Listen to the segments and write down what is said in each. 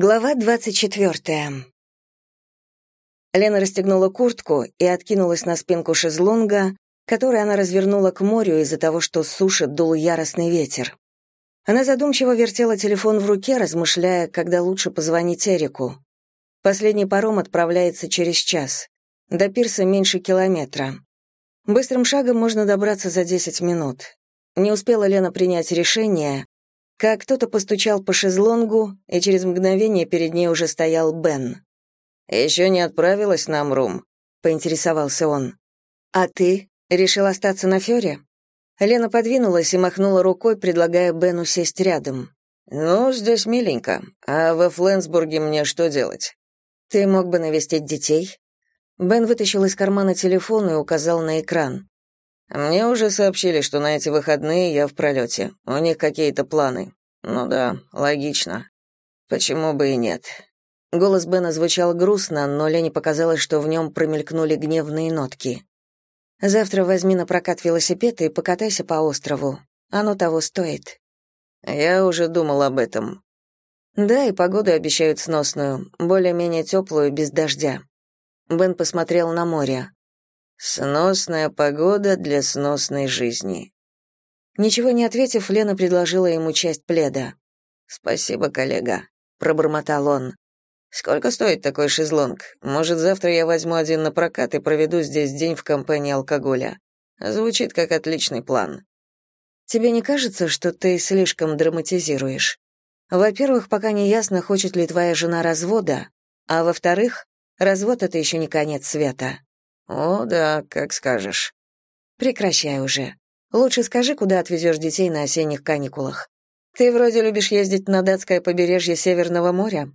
Глава двадцать четвертая. Лена расстегнула куртку и откинулась на спинку шезлонга, который она развернула к морю из-за того, что с суши дул яростный ветер. Она задумчиво вертела телефон в руке, размышляя, когда лучше позвонить Эрику. Последний паром отправляется через час. До пирса меньше километра. Быстрым шагом можно добраться за десять минут. Не успела Лена принять решение, как кто-то постучал по шезлонгу, и через мгновение перед ней уже стоял Бен. «Еще не отправилась на Амрум?» — поинтересовался он. «А ты? Решил остаться на Фёре?» Лена подвинулась и махнула рукой, предлагая Бену сесть рядом. «Ну, здесь миленько. А во Фленсбурге мне что делать?» «Ты мог бы навестить детей?» Бен вытащил из кармана телефон и указал на экран. Мне уже сообщили, что на эти выходные я в пролете. У них какие-то планы. Ну да, логично. Почему бы и нет? Голос Бена звучал грустно, но Лене показалось, что в нем промелькнули гневные нотки. Завтра возьми на прокат велосипед и покатайся по острову. Оно того стоит. Я уже думал об этом. Да, и погоду обещают сносную, более-менее теплую, без дождя. Бен посмотрел на море. Сносная погода для сносной жизни. Ничего не ответив, Лена предложила ему часть пледа. Спасибо, коллега, пробормотал он. Сколько стоит такой шезлонг? Может, завтра я возьму один на прокат и проведу здесь день в компании алкоголя. Звучит как отличный план. Тебе не кажется, что ты слишком драматизируешь? Во-первых, пока не ясно, хочет ли твоя жена развода, а во-вторых, развод это еще не конец света. «О, да, как скажешь». «Прекращай уже. Лучше скажи, куда отвезешь детей на осенних каникулах. Ты вроде любишь ездить на датское побережье Северного моря?»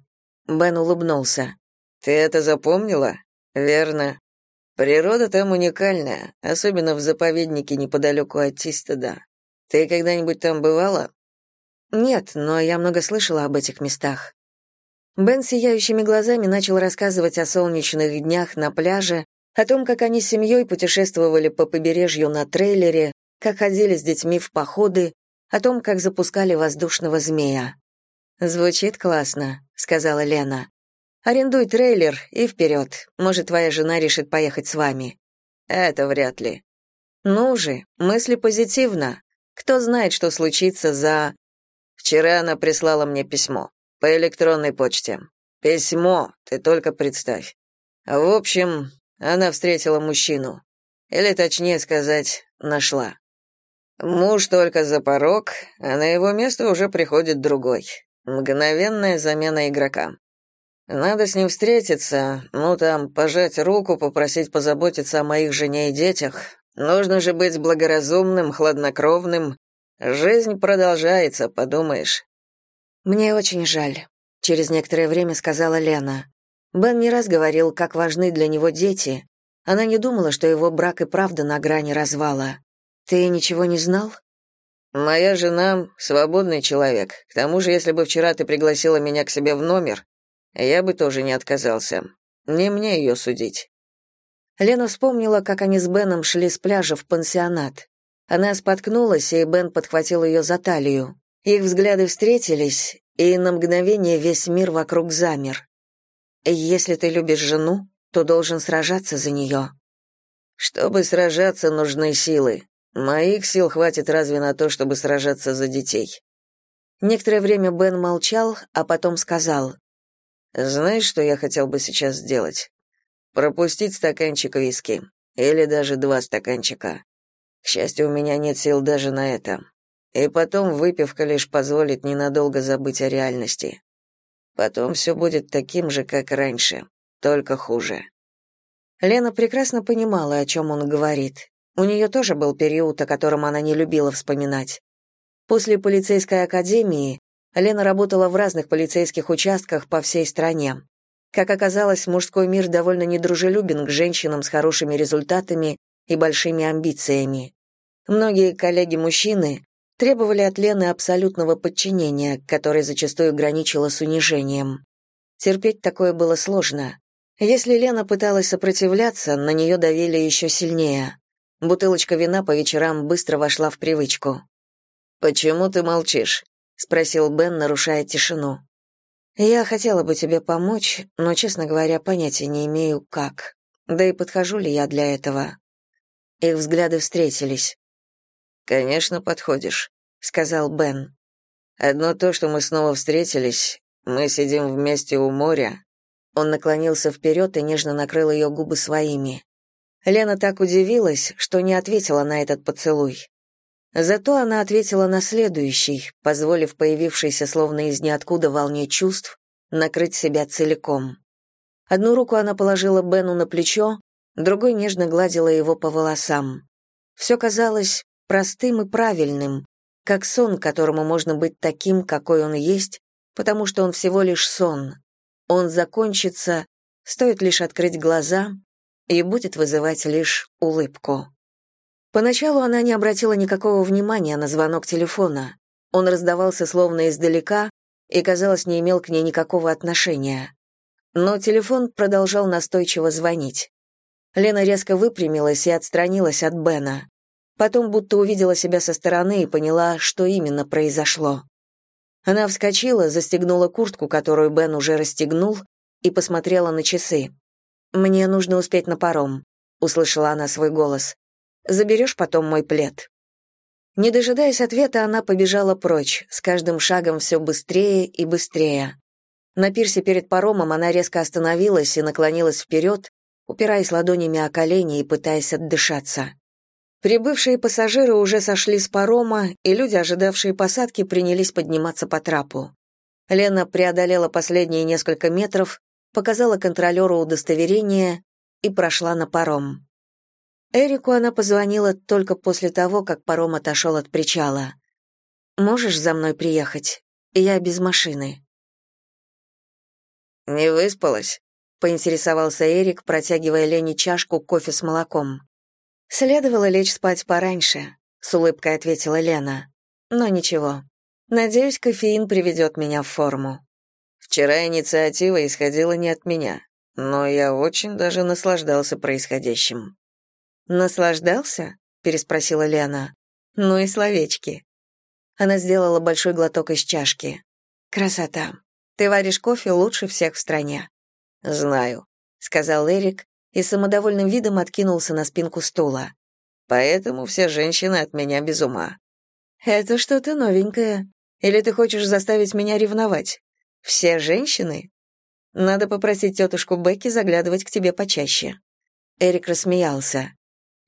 Бен улыбнулся. «Ты это запомнила? Верно. Природа там уникальная, особенно в заповеднике неподалеку от Тистеда. Ты когда-нибудь там бывала?» «Нет, но я много слышала об этих местах». Бен сияющими глазами начал рассказывать о солнечных днях на пляже, о том, как они с семьей путешествовали по побережью на трейлере, как ходили с детьми в походы, о том, как запускали воздушного змея. «Звучит классно», — сказала Лена. «Арендуй трейлер и вперед. Может, твоя жена решит поехать с вами». «Это вряд ли». «Ну же, мысли позитивно. Кто знает, что случится за...» «Вчера она прислала мне письмо. По электронной почте. Письмо, ты только представь. В общем, она встретила мужчину. Или, точнее сказать, нашла. Муж только за порог, а на его место уже приходит другой. Мгновенная замена игрока. Надо с ним встретиться, ну там, пожать руку, попросить позаботиться о моих жене и детях. Нужно же быть благоразумным, хладнокровным. Жизнь продолжается, подумаешь. Мне очень жаль, через некоторое время сказала Лена. Бен не раз говорил, как важны для него дети. Она не думала, что его брак и правда на грани развала. Ты ничего не знал? Моя жена свободный человек. К тому же, если бы вчера ты пригласила меня к себе в номер, я бы тоже не отказался. Не мне ее судить. Лена вспомнила, как они с Беном шли с пляжа в пансионат. Она споткнулась, и Бен подхватил ее за талию. Их взгляды встретились, и на мгновение весь мир вокруг замер. Если ты любишь жену, то должен сражаться за нее. Чтобы сражаться, нужны силы. Моих сил хватит разве на то, чтобы сражаться за детей. Некоторое время Бен молчал, а потом сказал: "Знаешь, что я хотел бы сейчас сделать? Пропустить стаканчик виски или даже два стаканчика. К счастью, у меня нет сил даже на это. И потом выпивка лишь позволит ненадолго забыть о реальности. Потом все будет таким же, как раньше, только хуже. Лена прекрасно понимала, о чем он говорит. У нее тоже был период, о котором она не любила вспоминать. После полицейской академии Лена работала в разных полицейских участках по всей стране. Как оказалось, мужской мир довольно недружелюбен к женщинам с хорошими результатами и большими амбициями. Многие коллеги-мужчины требовали от Лены абсолютного подчинения, которое зачастую граничило с унижением. Терпеть такое было сложно. Если Лена пыталась сопротивляться, на нее давили еще сильнее. Бутылочка вина по вечерам быстро вошла в привычку. «Почему ты молчишь?» — спросил Бен, нарушая тишину. «Я хотела бы тебе помочь, но, честно говоря, понятия не имею, как. Да и подхожу ли я для этого?» Их взгляды встретились. «Конечно, подходишь», — сказал Бен. «Одно то, что мы снова встретились, мы сидим вместе у моря». Он наклонился вперед и нежно накрыл ее губы своими. Лена так удивилась, что не ответила на этот поцелуй. Зато она ответила на следующий, позволив появившейся словно из ниоткуда волне чувств накрыть себя целиком. Одну руку она положила Бену на плечо, другой нежно гладила его по волосам. Все казалось простым и правильным, как сон, которому можно быть таким, какой он есть, потому что он всего лишь сон. Он закончится, стоит лишь открыть глаза, и будет вызывать лишь улыбку. Поначалу она не обратила никакого внимания на звонок телефона. Он раздавался словно издалека и, казалось, не имел к ней никакого отношения. Но телефон продолжал настойчиво звонить. Лена резко выпрямилась и отстранилась от Бена. Потом будто увидела себя со стороны и поняла, что именно произошло. Она вскочила, застегнула куртку, которую Бен уже расстегнул, и посмотрела на часы. «Мне нужно успеть на паром», — услышала она свой голос. «Заберешь потом мой плед?» Не дожидаясь ответа, она побежала прочь, с каждым шагом все быстрее и быстрее. На пирсе перед паромом она резко остановилась и наклонилась вперед, упираясь ладонями о колени и пытаясь отдышаться. Прибывшие пассажиры уже сошли с парома, и люди, ожидавшие посадки, принялись подниматься по трапу. Лена преодолела последние несколько метров, показала контролеру удостоверение и прошла на паром. Эрику она позвонила только после того, как паром отошел от причала. «Можешь за мной приехать? Я без машины». «Не выспалась?» — поинтересовался Эрик, протягивая Лене чашку кофе с молоком. «Следовало лечь спать пораньше», — с улыбкой ответила Лена. «Но ничего. Надеюсь, кофеин приведет меня в форму». Вчера инициатива исходила не от меня, но я очень даже наслаждался происходящим. «Наслаждался?» — переспросила Лена. «Ну и словечки». Она сделала большой глоток из чашки. «Красота. Ты варишь кофе лучше всех в стране». «Знаю», — сказал Эрик и самодовольным видом откинулся на спинку стула. «Поэтому все женщины от меня без ума». «Это что-то новенькое. Или ты хочешь заставить меня ревновать?» Все женщины? Надо попросить тетушку Бекки заглядывать к тебе почаще. Эрик рассмеялся.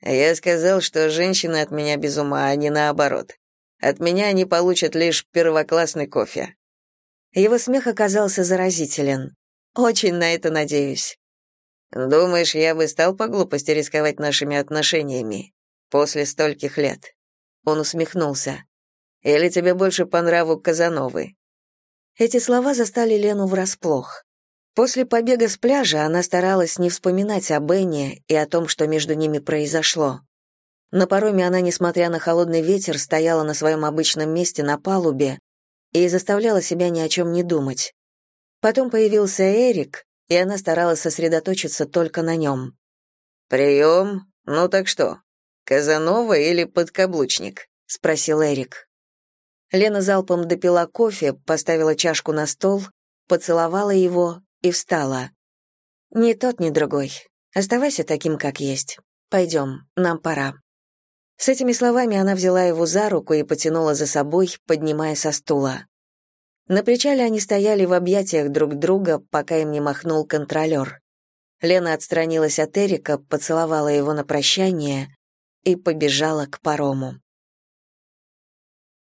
Я сказал, что женщины от меня без ума, а не наоборот. От меня они получат лишь первоклассный кофе. Его смех оказался заразителен. Очень на это надеюсь. Думаешь, я бы стал по глупости рисковать нашими отношениями после стольких лет? Он усмехнулся. Или тебе больше по нраву Казановы? Эти слова застали Лену врасплох. После побега с пляжа она старалась не вспоминать о Бенне и о том, что между ними произошло. На пароме она, несмотря на холодный ветер, стояла на своем обычном месте на палубе и заставляла себя ни о чем не думать. Потом появился Эрик, и она старалась сосредоточиться только на нем. «Прием? Ну так что, Казанова или подкаблучник?» — спросил Эрик. Лена залпом допила кофе, поставила чашку на стол, поцеловала его и встала. «Ни тот, ни другой. Оставайся таким, как есть. Пойдем, нам пора». С этими словами она взяла его за руку и потянула за собой, поднимая со стула. На причале они стояли в объятиях друг друга, пока им не махнул контролер. Лена отстранилась от Эрика, поцеловала его на прощание и побежала к парому.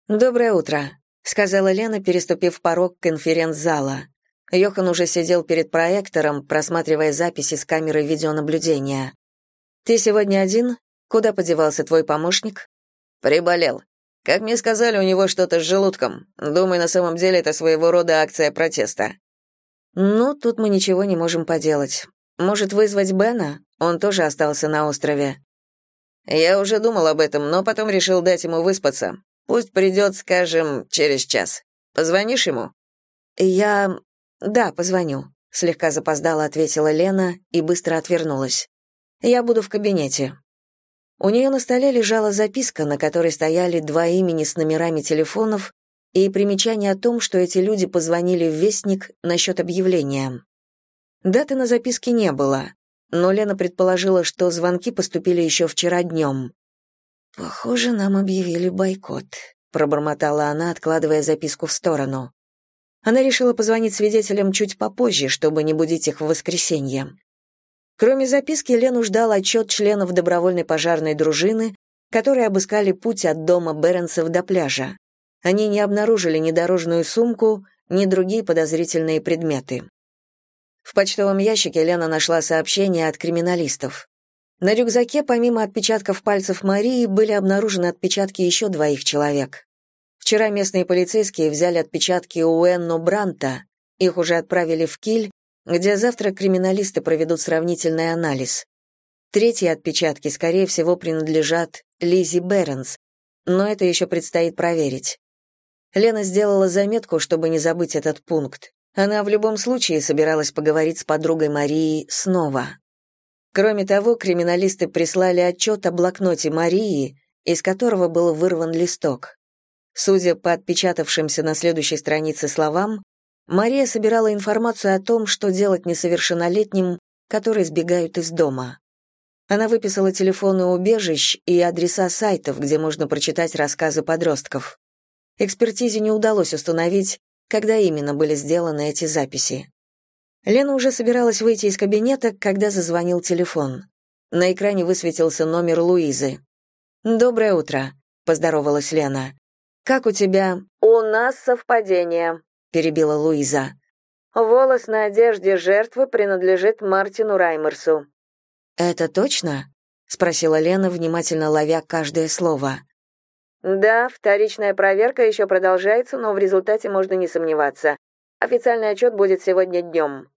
«Доброе утро», — сказала Лена, переступив порог конференц-зала. Йохан уже сидел перед проектором, просматривая записи с камеры видеонаблюдения. «Ты сегодня один? Куда подевался твой помощник?» «Приболел. Как мне сказали, у него что-то с желудком. Думаю, на самом деле это своего рода акция протеста». «Ну, тут мы ничего не можем поделать. Может, вызвать Бена? Он тоже остался на острове». «Я уже думал об этом, но потом решил дать ему выспаться. Пусть придет, скажем, через час. Позвонишь ему?» «Я... да, позвоню», — слегка запоздала ответила Лена и быстро отвернулась. «Я буду в кабинете». У нее на столе лежала записка, на которой стояли два имени с номерами телефонов и примечание о том, что эти люди позвонили в Вестник насчет объявления. Даты на записке не было, но Лена предположила, что звонки поступили еще вчера днем. «Похоже, нам объявили бойкот», — пробормотала она, откладывая записку в сторону. Она решила позвонить свидетелям чуть попозже, чтобы не будить их в воскресенье. Кроме записки, Лену ждал отчет членов добровольной пожарной дружины, которые обыскали путь от дома Беренсов до пляжа. Они не обнаружили ни дорожную сумку, ни другие подозрительные предметы. В почтовом ящике Лена нашла сообщение от криминалистов. На рюкзаке, помимо отпечатков пальцев Марии, были обнаружены отпечатки еще двоих человек. Вчера местные полицейские взяли отпечатки у Энно Бранта, их уже отправили в Киль, где завтра криминалисты проведут сравнительный анализ. Третьи отпечатки, скорее всего, принадлежат Лизи Бернс, но это еще предстоит проверить. Лена сделала заметку, чтобы не забыть этот пункт. Она в любом случае собиралась поговорить с подругой Марии снова. Кроме того, криминалисты прислали отчет о блокноте Марии, из которого был вырван листок. Судя по отпечатавшимся на следующей странице словам, Мария собирала информацию о том, что делать несовершеннолетним, которые сбегают из дома. Она выписала телефоны убежищ и адреса сайтов, где можно прочитать рассказы подростков. Экспертизе не удалось установить, когда именно были сделаны эти записи. Лена уже собиралась выйти из кабинета, когда зазвонил телефон. На экране высветился номер Луизы. «Доброе утро», — поздоровалась Лена. «Как у тебя?» «У нас совпадение», — перебила Луиза. «Волос на одежде жертвы принадлежит Мартину Раймерсу». «Это точно?» — спросила Лена, внимательно ловя каждое слово. Да, вторичная проверка еще продолжается, но в результате можно не сомневаться. Официальный отчет будет сегодня днем».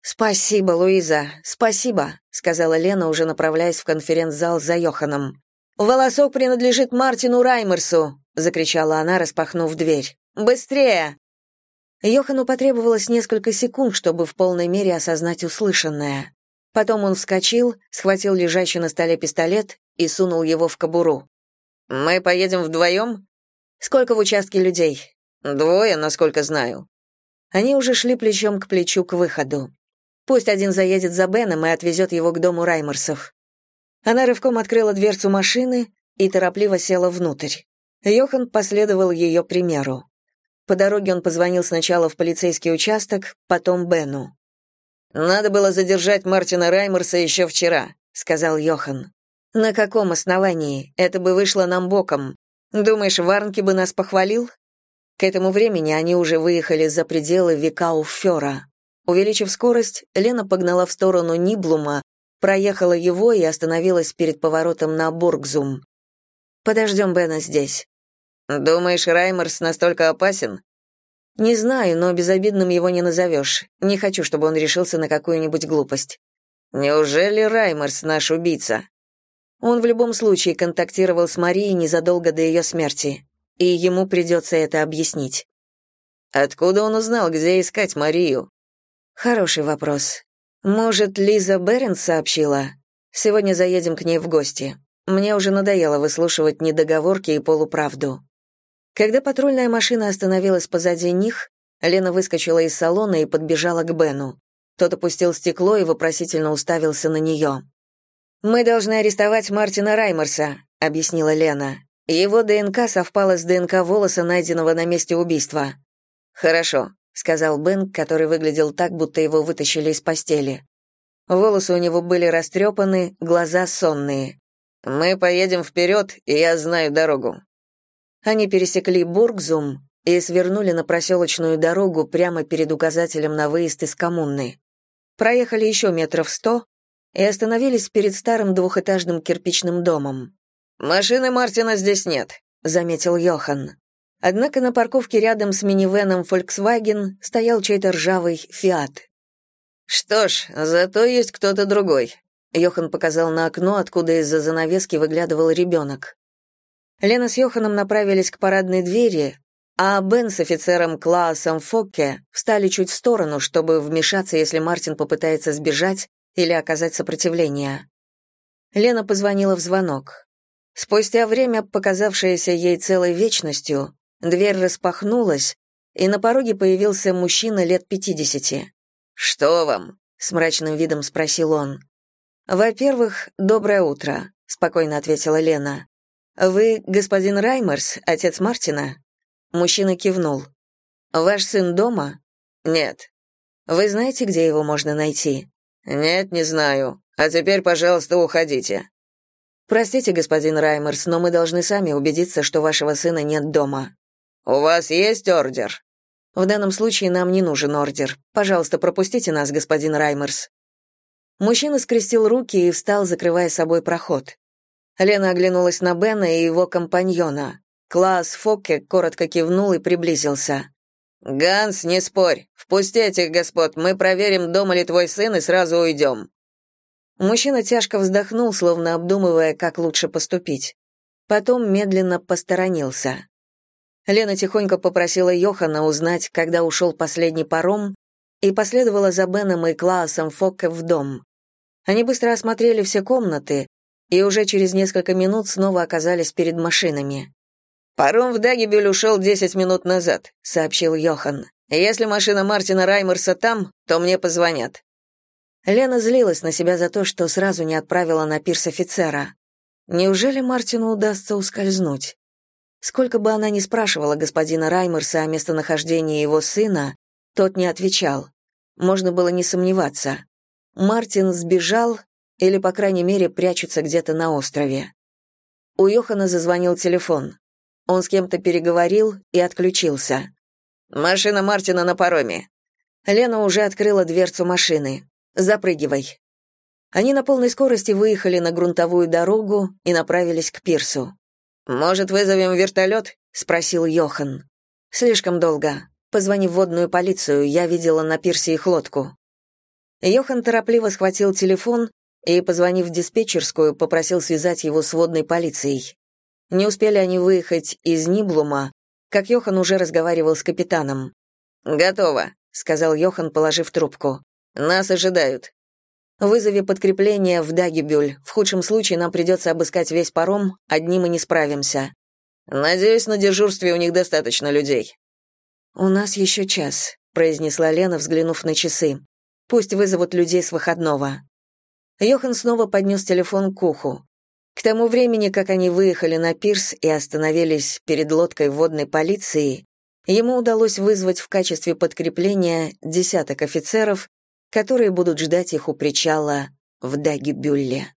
«Спасибо, Луиза, спасибо», — сказала Лена, уже направляясь в конференц-зал за Йоханом. «Волосок принадлежит Мартину Раймерсу», — закричала она, распахнув дверь. «Быстрее!» Йохану потребовалось несколько секунд, чтобы в полной мере осознать услышанное. Потом он вскочил, схватил лежащий на столе пистолет и сунул его в кобуру. Мы поедем вдвоем?» «Сколько в участке людей?» «Двое, насколько знаю». Они уже шли плечом к плечу к выходу. Пусть один заедет за Беном и отвезет его к дому Раймерсов. Она рывком открыла дверцу машины и торопливо села внутрь. Йохан последовал ее примеру. По дороге он позвонил сначала в полицейский участок, потом Бену. «Надо было задержать Мартина Раймерса еще вчера», — сказал Йохан. На каком основании? Это бы вышло нам боком. Думаешь, Варнки бы нас похвалил? К этому времени они уже выехали за пределы Викауфера. Увеличив скорость, Лена погнала в сторону Ниблума, проехала его и остановилась перед поворотом на Бургзум. «Подождем Бена здесь». «Думаешь, Раймерс настолько опасен?» «Не знаю, но безобидным его не назовешь. Не хочу, чтобы он решился на какую-нибудь глупость». «Неужели Раймерс наш убийца?» Он в любом случае контактировал с Марией незадолго до ее смерти, и ему придется это объяснить. Откуда он узнал, где искать Марию? Хороший вопрос. Может, Лиза Беренс сообщила? Сегодня заедем к ней в гости. Мне уже надоело выслушивать недоговорки и полуправду. Когда патрульная машина остановилась позади них, Лена выскочила из салона и подбежала к Бену. Тот опустил стекло и вопросительно уставился на нее. «Мы должны арестовать Мартина Раймерса», — объяснила Лена. «Его ДНК совпала с ДНК волоса, найденного на месте убийства». «Хорошо», — сказал Бен, который выглядел так, будто его вытащили из постели. Волосы у него были растрепаны, глаза сонные. «Мы поедем вперед, и я знаю дорогу». Они пересекли Бургзум и свернули на проселочную дорогу прямо перед указателем на выезд из коммуны. Проехали еще метров сто, и остановились перед старым двухэтажным кирпичным домом. «Машины Мартина здесь нет», — заметил Йохан. Однако на парковке рядом с минивеном Volkswagen стоял чей-то ржавый «Фиат». «Что ж, зато есть кто-то другой», — Йохан показал на окно, откуда из-за занавески выглядывал ребенок. Лена с Йоханом направились к парадной двери, а Бен с офицером Клаасом Фокке встали чуть в сторону, чтобы вмешаться, если Мартин попытается сбежать или оказать сопротивление. Лена позвонила в звонок. Спустя время, показавшееся ей целой вечностью, Дверь распахнулась, и на пороге появился мужчина лет пятидесяти. «Что вам?» — с мрачным видом спросил он. «Во-первых, доброе утро», — спокойно ответила Лена. «Вы господин Раймерс, отец Мартина?» Мужчина кивнул. «Ваш сын дома?» «Нет». «Вы знаете, где его можно найти?» «Нет, не знаю. А теперь, пожалуйста, уходите». «Простите, господин Раймерс, но мы должны сами убедиться, что вашего сына нет дома». «У вас есть ордер?» «В данном случае нам не нужен ордер. Пожалуйста, пропустите нас, господин Раймерс». Мужчина скрестил руки и встал, закрывая собой проход. Лена оглянулась на Бена и его компаньона. Класс Фокке коротко кивнул и приблизился. «Ганс, не спорь. Впусти этих господ, мы проверим, дома ли твой сын, и сразу уйдем». Мужчина тяжко вздохнул, словно обдумывая, как лучше поступить. Потом медленно посторонился. Лена тихонько попросила Йохана узнать, когда ушел последний паром, и последовала за Беном и Клаасом Фокке в дом. Они быстро осмотрели все комнаты и уже через несколько минут снова оказались перед машинами. «Паром в Дагибюль ушел десять минут назад», — сообщил Йохан. «Если машина Мартина Раймерса там, то мне позвонят». Лена злилась на себя за то, что сразу не отправила на пирс офицера. Неужели Мартину удастся ускользнуть? Сколько бы она ни спрашивала господина Раймерса о местонахождении его сына, тот не отвечал. Можно было не сомневаться. Мартин сбежал или, по крайней мере, прячется где-то на острове. У Йохана зазвонил телефон. Он с кем-то переговорил и отключился. «Машина Мартина на пароме». Лена уже открыла дверцу машины. «Запрыгивай». Они на полной скорости выехали на грунтовую дорогу и направились к пирсу. «Может, вызовем вертолет?» — спросил Йохан. «Слишком долго. Позвони в водную полицию, я видела на пирсе их лодку». Йохан торопливо схватил телефон и, позвонив в диспетчерскую, попросил связать его с водной полицией. Не успели они выехать из Ниблума, как Йохан уже разговаривал с капитаном. «Готово», — сказал Йохан, положив трубку. «Нас ожидают». «Вызови подкрепление в Дагибюль. В худшем случае нам придется обыскать весь паром, одним мы не справимся». «Надеюсь, на дежурстве у них достаточно людей». «У нас еще час», — произнесла Лена, взглянув на часы. «Пусть вызовут людей с выходного». Йохан снова поднес телефон к уху. К тому времени, как они выехали на пирс и остановились перед лодкой водной полиции, ему удалось вызвать в качестве подкрепления десяток офицеров, которые будут ждать их у причала в Дагибюлле.